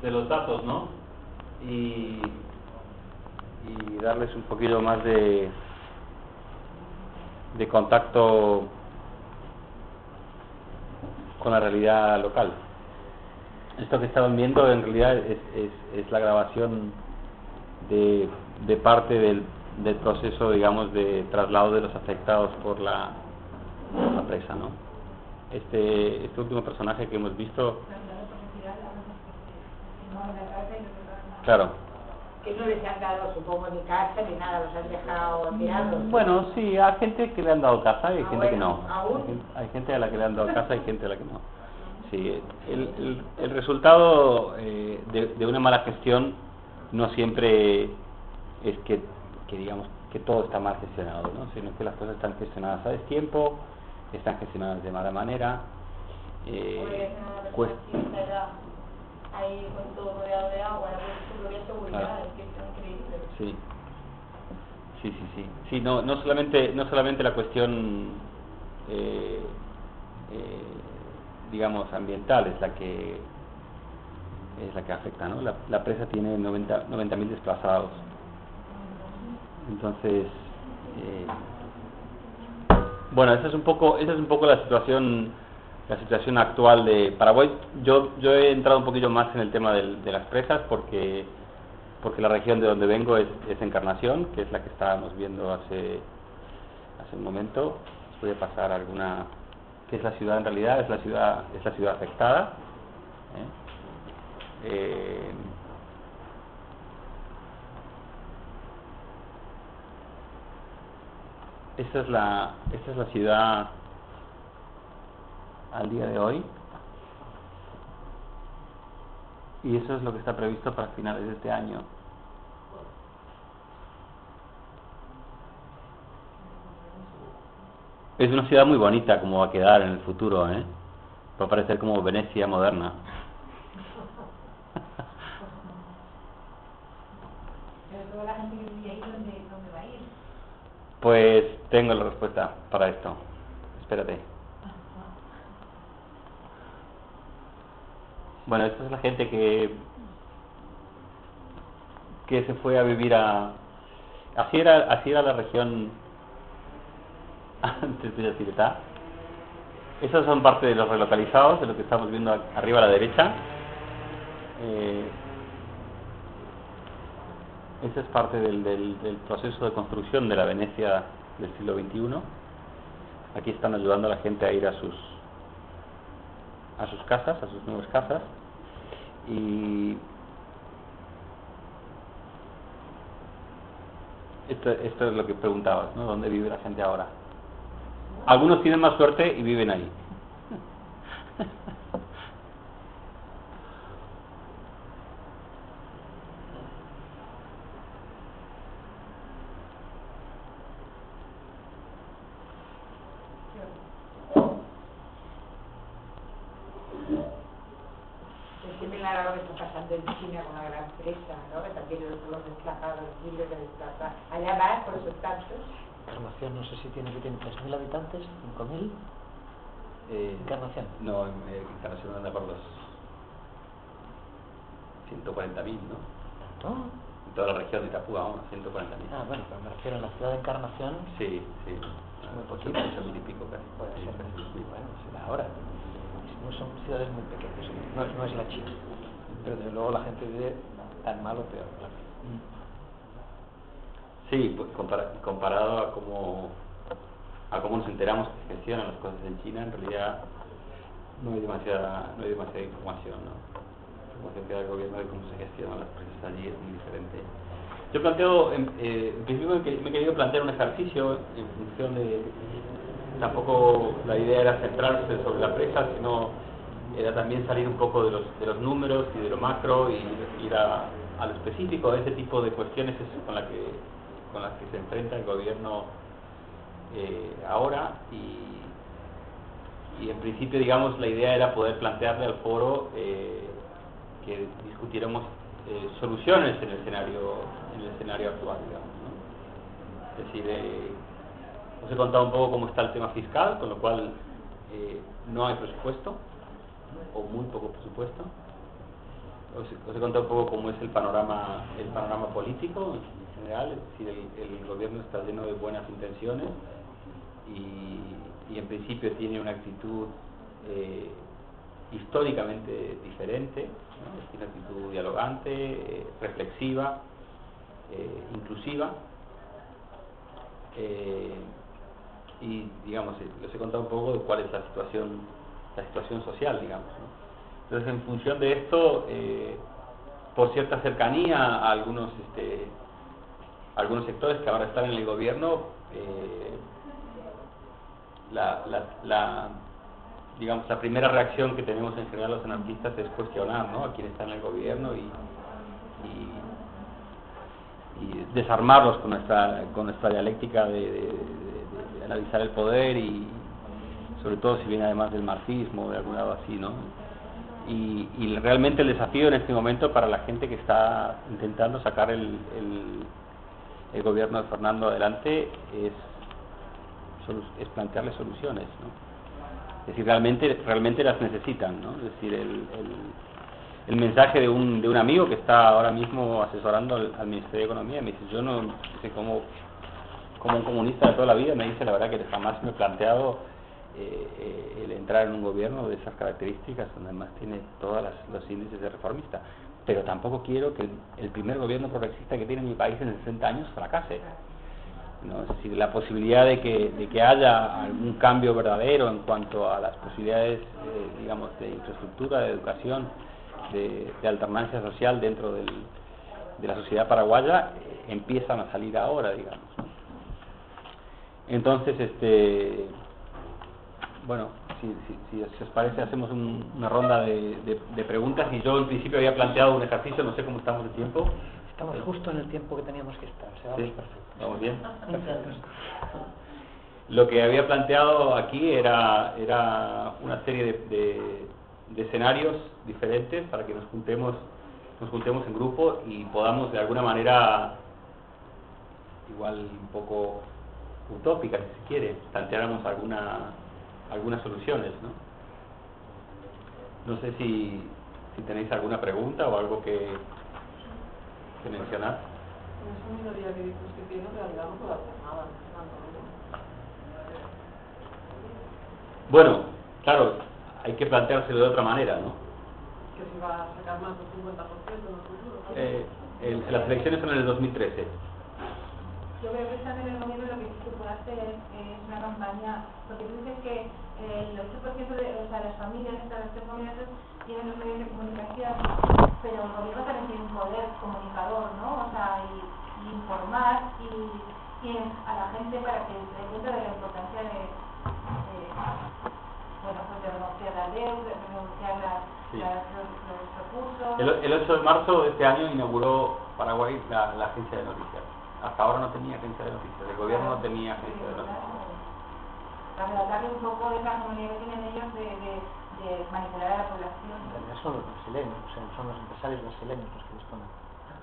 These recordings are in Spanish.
de los datos, ¿no? Y, darles un poquito más de, contacto con la realidad local. Esto que estaban viendo en realidad es, es, la grabación de, parte del, proceso, digamos, de traslado de los afectados por la, por la presa, ¿no? Este, este último personaje que hemos visto, claro, Que no les han dado, supongo, ni casa ni nada, los han dejado tirados. Bueno, sí, hay gente que le han dado casa y hay Ah, gente que no. bueno, ¿aún? Hay gen- Hay gente a la que le han dado casa y gente a la que no. Sí, el, el, el resultado eh, de, de una mala gestión no siempre es que, que digamos que todo está mal gestionado, ¿no? sino que las cosas están gestionadas a destiempo, están gestionadas de mala manera. Eh, Pues cuest- una persona ahí con todo rodeado de agua, la propia seguridad, Claro. es que es increíble. Sí. Sí, sí, sí. Sí, no, no solamente, no solamente la cuestión, eh, eh, digamos, ambiental es la que es la que afecta, ¿no? La, la presa tiene 90 mil desplazados. Entonces, eh, bueno, esa es un poco, esa es un poco la situación, la situación actual de Paraguay. Yo, yo he entrado un poquillo más en el tema del- de las presas porque porque la región de donde vengo es, es Encarnación, que es la que estábamos viendo hace, hace un momento. Voy a pasar alguna, que es la ciudad en realidad, es la ciudad, es la ciudad afectada. ¿eh? Eh, esta es la, esta es la ciudad al día de hoy. Y eso es lo que está previsto para finales de este año. Es una ciudad muy bonita como va a quedar en el futuro, ¿eh? Va a parecer como Venecia moderna. Pues tengo la respuesta para esto. Espérate. Bueno, esta es la gente que que se fue a vivir a así era así era la región antes de Yacyretá. Esos son parte de los relocalizados, de lo que estamos viendo arriba a la derecha. Eh, esa es parte del, del, del proceso de construcción de la Venecia del siglo XXI. Aquí están ayudando a la gente a ir a sus a sus casas, a sus nuevas casas. Y esto, esto es lo que preguntabas, ¿no? ¿Dónde vive la gente ahora? Algunos tienen más suerte y viven ahí. Es similar a lo que está pasando en China con la gran presa, ¿no? Que también los, los desplazados, los miles de desplazados. Allá más, por esos tantos. Encarnación, no sé si tiene que tener 3.000 habitantes, 5.000. Eh, Encarnación. No, en eh, Encarnación anda por los 140.000, ¿no? ¿Tanto? En toda la región de Itapúa, vamos, 140.000. Ah, bueno, pero me refiero a la ciudad de Encarnación. Sí, sí. muy poquito. Ocho mil y pico casi. Puede ser. Bueno, será ahora. No son ciudades muy pequeñas, no, no es la China. Pero desde luego la gente vive tan mal o peor, claro. Sí, pues compara- comparado a cómo, a cómo nos enteramos que se gestionan las cosas en China, en realidad no hay demasiada, no hay demasiada información, ¿no? Información que da el gobierno de cómo se gestionan las cosas allí es muy diferente. Yo planteo, eh, en principio me he querido plantear un ejercicio en función de, tampoco la idea era centrarse sobre la presa, sino era también salir un poco de los, de los números y de lo macro y ir a, a lo específico, ese tipo de cuestiones es con, la que, con las que se enfrenta el gobierno eh, ahora. Y, y en principio, digamos, la idea era poder plantearle al foro eh, que discutiéramos eh, soluciones en el escenario en el escenario actual, digamos. Es decir, eh, os he contado un poco cómo está el tema fiscal, con lo cual no hay presupuesto o muy poco presupuesto. os, os he contado un poco cómo es el panorama, el panorama político en general, es decir, el, gobierno está lleno de buenas intenciones y, y en principio tiene una actitud eh, históricamente diferente, ¿no? una actitud dialogante, eh, reflexiva, eh, inclusiva. eh, y digamos eh, les he contado un poco de cuál es la situación la situación social digamos entonces en función de esto eh, por cierta cercanía a algunos este algunos sectores que ahora están en el gobierno eh, la, digamos la primera reacción que tenemos en general los anarquistas es cuestionar ¿no? a quién está en el gobierno y, desarmarlos con nuestra con nuestra dialéctica de analizar el poder y sobre todo si viene además del marxismo de algún lado así no y, y realmente el desafío en este momento para la gente que está intentando sacar el, el, el gobierno de Fernando adelante es es plantearle soluciones ¿no? es decir realmente realmente las necesitan ¿no? es decir el, el, el mensaje de un, de un amigo que está ahora mismo asesorando al, al Ministerio de Economía me dice yo no sé cómo como un comunista de toda la vida me dice la verdad que jamás me he planteado eh, eh, el entrar en un gobierno de esas características donde además tiene todos los índices de reformista. Pero tampoco quiero que el, primer gobierno progresista que tiene mi país en 60 años fracase. ¿no? la posibilidad de que, de que haya algún cambio verdadero en cuanto a las posibilidades eh, digamos de infraestructura, de educación de, de alternancia social dentro del, de la sociedad paraguaya eh, empiezan a salir ahora digamos entonces este bueno, si, si, si, os parece, hacemos un, una ronda de, de, de, preguntas. Y yo, en principio, había planteado un ejercicio, no sé cómo estamos de tiempo. Estamos justo en el tiempo que teníamos que estar. O sea, vamos sí, perfecto. ¿Vamos bien? Perfecto. Lo que había planteado aquí era, era una serie de, de, de, escenarios diferentes para que nos juntemos, nos juntemos en grupo y podamos, de alguna manera, igual un poco utópica, si se quiere, planteáramos alguna algunas soluciones, ¿no? No sé si, si tenéis alguna pregunta o algo que, que mencionar. Esa minoría que dices que tiene, en realidad no puede hacer nada. Bueno, claro, hay que planteárselo de otra manera, ¿no? Que si va a sacar más del 50% en el futuro. Eh, el, las elecciones son en el 2013. Yo creo que estar en el gobierno lo que se puede hacer es una campaña, porque tú dices que el 8% de o sea, las familias de los tres movimientos tienen los medios de comunicación, pero el gobierno también tiene un poder comunicador, ¿no? O sea, y, y informar y, y, a la gente para que se dé cuenta de la importancia de, de bueno, pues de renunciar la deuda, de renunciar la, sí. las, los, los, recursos. El, el 8 de marzo de este año inauguró Paraguay la, la agencia de noticias hasta ahora no tenía agencia de noticias, el gobierno no tenía agencia de noticias. Para relatarle un poco de esa comunidad que tienen ellos de, de, de manipular a la población. En realidad son los brasileños, o sea, son los empresarios brasileños los que disponen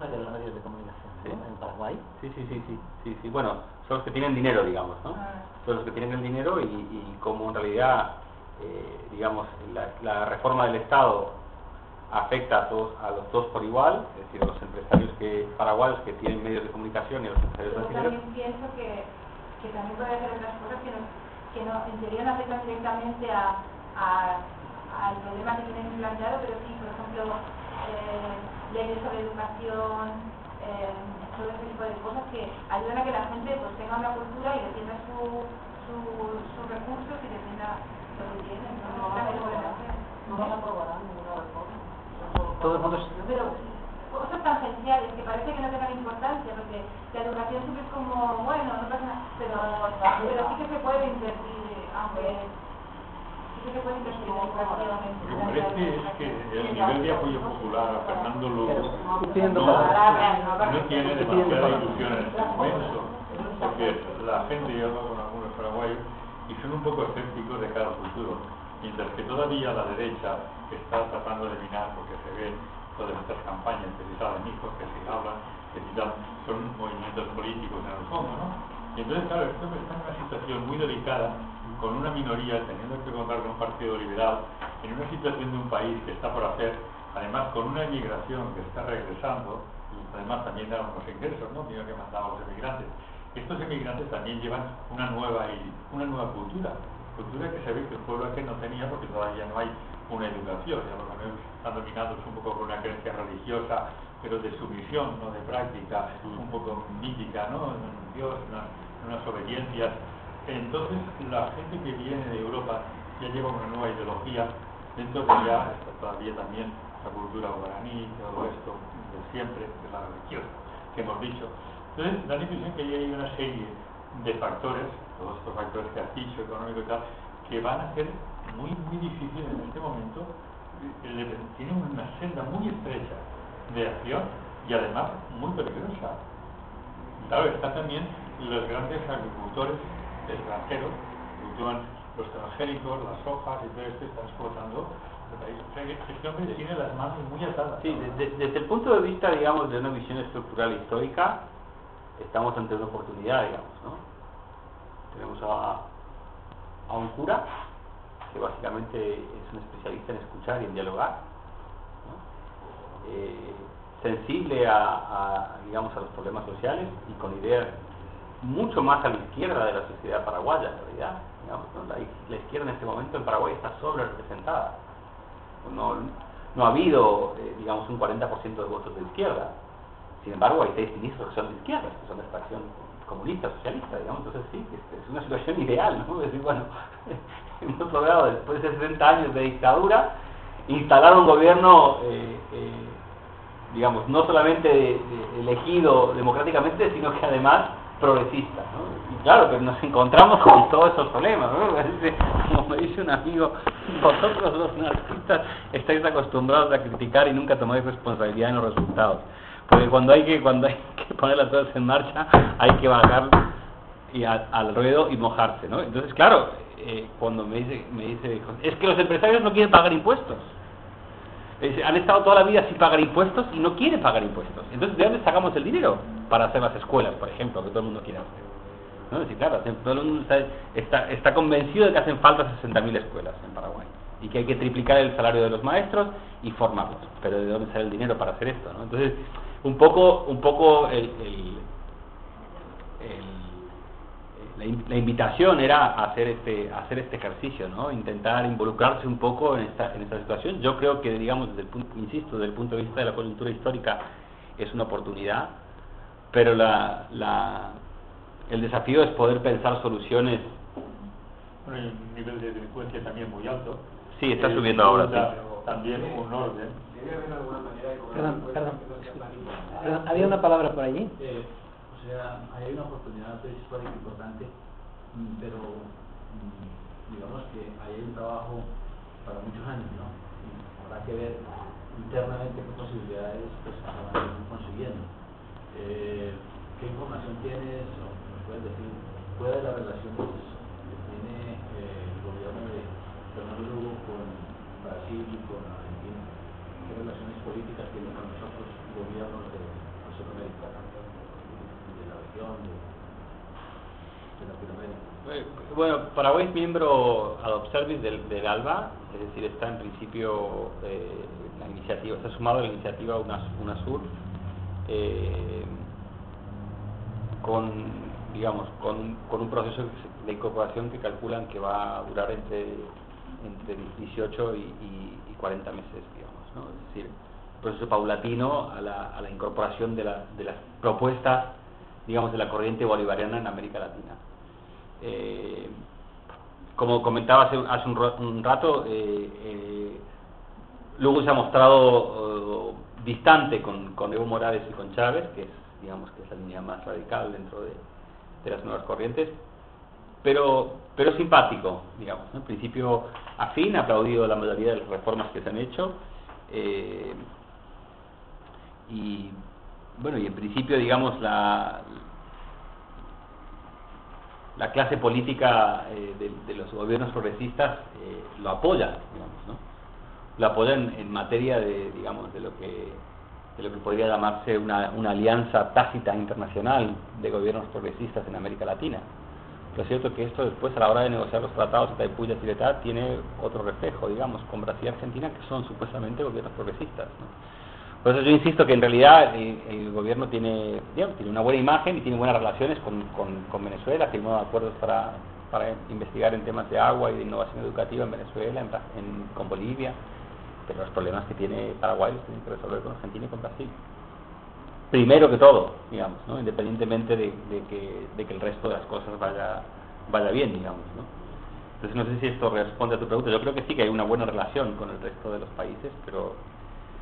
de los medios de comunicación ¿Sí? ¿no? en Paraguay. Sí, sí, sí, sí, sí, sí. Bueno, son los que tienen dinero, digamos, ¿no? Ah. Son los que tienen el dinero y, y como en realidad, eh, digamos, la, la reforma del Estado afecta a todos a los dos por igual, es decir, a los empresarios que paraguayos que tienen medios de comunicación y a los empresarios Yo brasileños. también pienso que, que también puede hacer otras cosas que no, que no en teoría no afectan directamente a, a, al problema que tienen planteado, pero sí, por ejemplo, eh, leyes sobre educación, eh, todo ese tipo de cosas que ayudan a que la gente pues tenga una cultura y defienda su, su, sus recursos y defienda lo que tienen. ¿no? No, no, no, no van a aprobar ninguna reforma. Todo el mundo es- Pero cosas tangenciales que parece que no tengan importancia, porque la educación siempre es como, bueno, no pasa nada, pero, pero sí que se puede invertir, aunque sí que se puede invertir Lo que parece es que el nivel de apoyo popular a Fernando Lugo no, no tiene demasiada ilusión en este momento, porque la gente, yo hablo con algunos paraguayos, y son un poco escépticos de cara al futuro, mientras que todavía la derecha está tratando de minar, porque se ve todas estas campañas que se saben hijos, que se hablan, que son movimientos políticos en el fondo, ¿no? Y entonces, claro, esto está en una situación muy delicada, con una minoría teniendo que contar con un partido liberal, en una situación de un país que está por hacer además con una emigración que está regresando, y además también dan unos ingresos, ¿no? Mira que mandaba a los emigrantes. Estos emigrantes también llevan una nueva, una nueva cultura, cultura que se ve que el pueblo aquel no tenía porque todavía no hay una educación, ya lo están dominados un poco por una creencia religiosa, pero de sumisión, no de práctica, un poco mítica, ¿no? En Dios, unas, unas obediencias. Entonces, la gente que viene de Europa ya lleva una nueva ideología, dentro de ya está todavía también la cultura guaraní, todo esto de siempre, de la religión que hemos dicho. Entonces, da la impresión que hay una serie de factores, todos estos factores que has dicho, económico y tal, que van a ser muy, muy difíciles en este momento, tienen una senda muy estrecha de acción y además muy peligrosa. Claro, están también los grandes agricultores extranjeros, cultivan los transgénicos, las hojas y todo esto, están explotando que este hombre tiene las manos muy atadas. Sí, desde el punto de vista, digamos, de una visión estructural histórica, estamos ante una oportunidad, digamos, ¿no? Tenemos a, a un cura que básicamente es un especialista en escuchar y en dialogar, ¿no? eh, sensible a, a, digamos, a los problemas sociales y con ideas mucho más a la izquierda de la sociedad paraguaya, en realidad. Digamos, ¿no? la, la, izquierda en este momento en Paraguay está sobre representada. No, no ha habido, eh, digamos, un 40% de votos de izquierda. Sin embargo, hay seis ministros que son de izquierda, que son de extracción comunista, socialista, digamos. Entonces, sí, es, es una situación ideal, ¿no? Es decir, bueno, hemos logrado, después de 60 años de dictadura, instalar un gobierno, eh, eh, digamos, no solamente elegido democráticamente, sino que además progresista. Y claro que nos encontramos con todos esos problemas. Como me dice un amigo, vosotros los narcistas estáis acostumbrados a criticar y nunca tomáis responsabilidad en los resultados. Porque cuando hay que, cuando hay que poner las cosas en marcha, hay que bajar y al ruedo y mojarse. ¿no? Entonces, claro, eh, cuando me dice, me dice, es que los empresarios no quieren pagar impuestos. Han estado toda la vida sin pagar impuestos y no quieren pagar impuestos. Entonces, ¿de dónde sacamos el dinero? Para hacer las escuelas, por ejemplo, que todo el mundo quiere hacer. ¿No? Decir, claro, todo el mundo está, convencido de que hacen falta 60.000 escuelas en Paraguay y que hay que triplicar el salario de los maestros y formarlos. Pero ¿de dónde sale el dinero para hacer esto? ¿no? Entonces, un poco, un poco el, el, la, la, invitación era hacer este, hacer este ejercicio, ¿no? intentar involucrarse un poco en esta, en esta situación. Yo creo que, digamos, desde el punto, insisto, desde el punto de vista de la coyuntura histórica, es una oportunidad, pero la, la, el desafío es poder pensar soluciones. Bueno, hay un nivel de delincuencia también muy alto. Sí, está eh, subiendo ahora. Sí. También un orden. Perdón, perdón, perdón, ¿había una palabra por allí? Eh, o sea, hay una oportunidad histórica importante, pero digamos que hay un trabajo para muchos años, ¿no? Habrá que ver internamente qué posibilidades pues, se van consiguiendo. Eh, ¿Qué información tienes o puedes decir fuera de las relaciones que tiene eh, el gobierno de Fernando Lugo con Brasil y con Argentina? ¿Qué relaciones políticas tiene con los otros gobiernos de la Centroamérica, de Latinoamérica? Bueno, Paraguay es miembro ad observis del, del ALBA, es decir, está en principio eh, la iniciativa, está sumado a la iniciativa UNASUR, eh, con, digamos, con, con, un proceso de incorporación que calculan que va a durar entre, entre 18 y, y, y 40 meses, digamos, ¿no? Es decir, proceso paulatino a la, a la incorporación de, la, de las propuestas, digamos, de la corriente bolivariana en América Latina. Eh, como comentaba hace, un, rato, eh, eh, luego se ha mostrado uh, distante con, Evo Morales y con Chávez, que es, digamos, que es la línea más radical dentro de, las nuevas corrientes, pero, pero simpático, digamos, en principio afín, ha aplaudido la mayoría de las reformas que se han hecho, eh, y bueno, y en principio, digamos, la, la clase política eh, de, de, los gobiernos progresistas eh, lo apoya, digamos, ¿no? Lo apoya en, materia de, digamos, de lo que de lo que podría llamarse una, una alianza tácita internacional de gobiernos progresistas en América Latina. Lo cierto es que esto después a la hora de negociar los tratados de Taipú y tal tiene otro reflejo, digamos, con Brasil y Argentina, que son supuestamente gobiernos progresistas. ¿no? Por eso yo insisto que en realidad el gobierno tiene, digamos, tiene una buena imagen y tiene buenas relaciones con, con, Venezuela, firmó acuerdos para, para investigar en temas de agua y de innovación educativa en Venezuela, en- con Bolivia, pero los problemas que tiene Paraguay los tienen que resolver con Argentina y con Brasil primero que todo, digamos, ¿no? independientemente de, de que, de que el resto de las cosas vaya, vaya bien, digamos. ¿no? Entonces no sé si esto responde a tu pregunta. Yo creo que sí que hay una buena relación con el resto de los países, pero,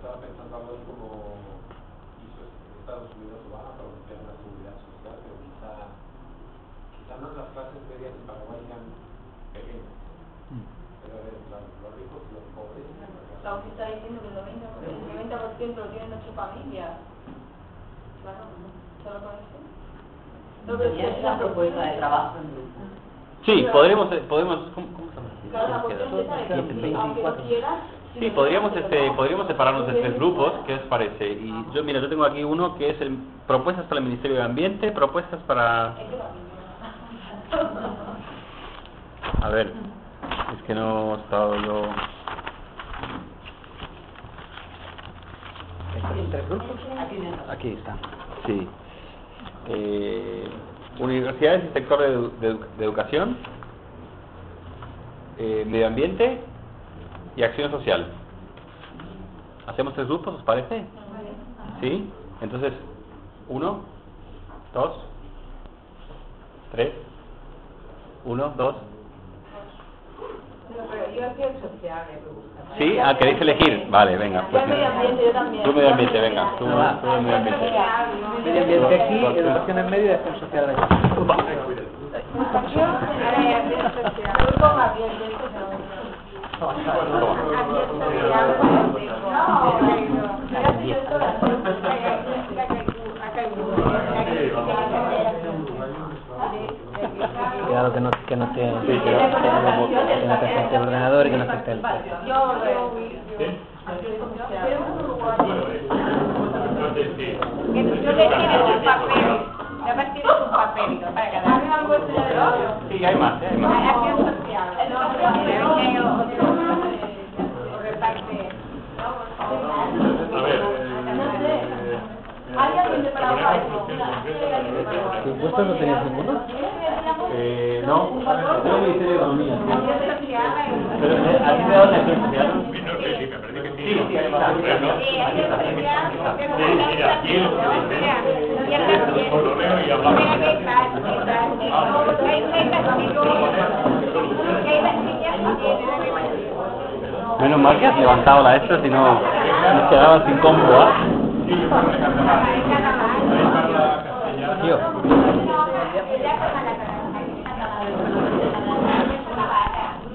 estaba pensando algo así como hizo Estados Unidos Obama para aumentar la seguridad social, pero quizá, quizá no las clases medias en Paraguay sean pequeñas. Pero a ver, claro, los ricos y los pobres. La UCI está diciendo que el 90%, el 90 lo tienen ocho familias. Claro, ¿solo con eso? No, pero Ya es una propuesta de trabajo en grupo. Sí, podremos, eh, podemos, ¿cómo, cómo se llama? Claro, la cuestión es esa de que, aunque lo quieras... Sí, podríamos este, podríamos separarnos de tres grupos, ¿qué os parece? Y yo, mira, yo tengo aquí uno que es el propuestas para el Ministerio de Ambiente, propuestas para... A ver, es que no he estado yo... ¿Tres grupos? Aquí está. Sí. Eh, universidades y sector de, de educación, eh, medio ambiente y acción social. ¿Hacemos tres grupos, os parece? ¿Sí? Entonces, uno, dos, tres, uno, dos. Gusta. ¿Sí? Ah, ¿queréis elegir? Vale, venga. Pues, medio ambiente, yo también. Tú medio ambiente, venga. Tú, tú medio ambiente. Medio ambiente aquí, educación en medio y acción social allá. Yo con ambiente, esto no. Cuidado que no, que no te, que no, que no te afecte el ordenador y que no afecte el... Yo, yo, Entonces, sí. Que tú le tienes un papel, además tienes un papel ¿no? para cada uno. Sí, hay más, ¿eh? hay más. Acción social. ¿Tu no tenías ninguno? Eh, no, yo el Ministerio de Economía. sí. Eh, sí. Menos mal que levantado la esta, si no nos quedaba sin combo. ¿ah? 六